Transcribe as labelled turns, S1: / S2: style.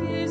S1: give.